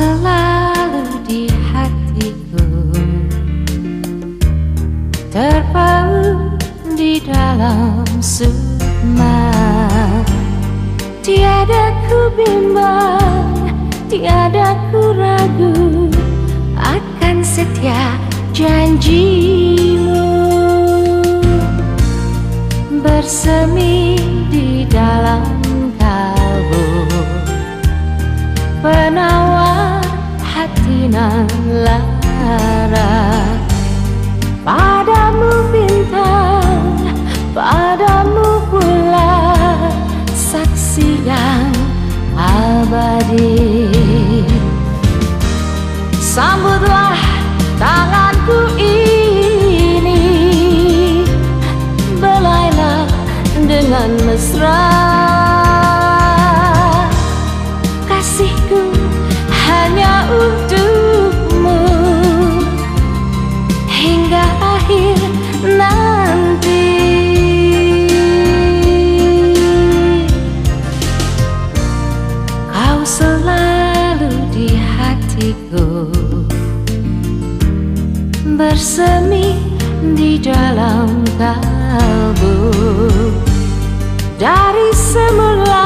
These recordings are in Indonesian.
selalu di hatiku. Terpaut di dalam sukma Tiada ku bimbang, tiada ku ragu Akan setia janjimu. Bersemi abadi. Sambutlah Bersemi di dalam kalbu. Dari semula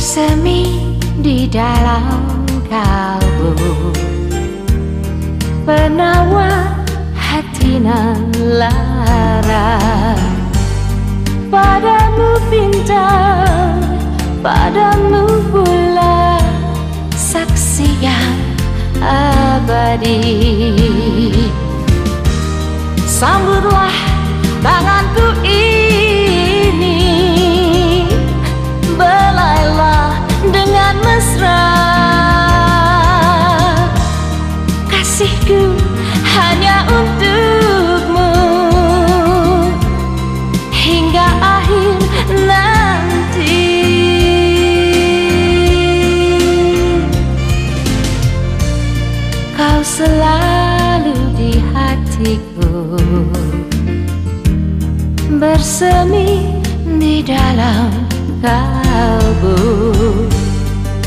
bersemi di dalam kalbu penawar hati nan lara padamu bintang padamu pula saksi yang abadi. Sambutlah tanganku ini bersemi di dalam kalbu.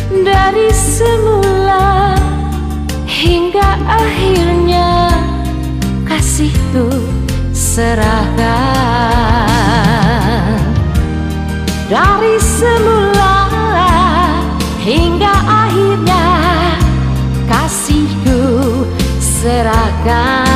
Dari semula hingga akhirnya kasih itu serahkan. Dari semula hingga akhirnya kasihku serahkan.